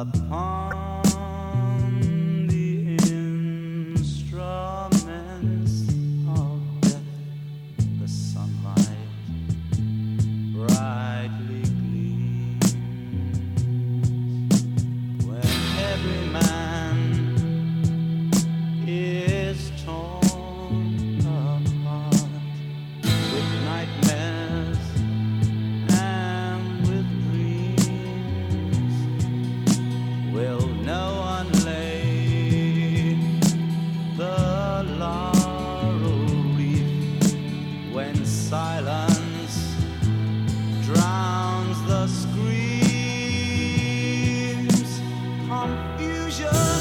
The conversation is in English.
upon Confusion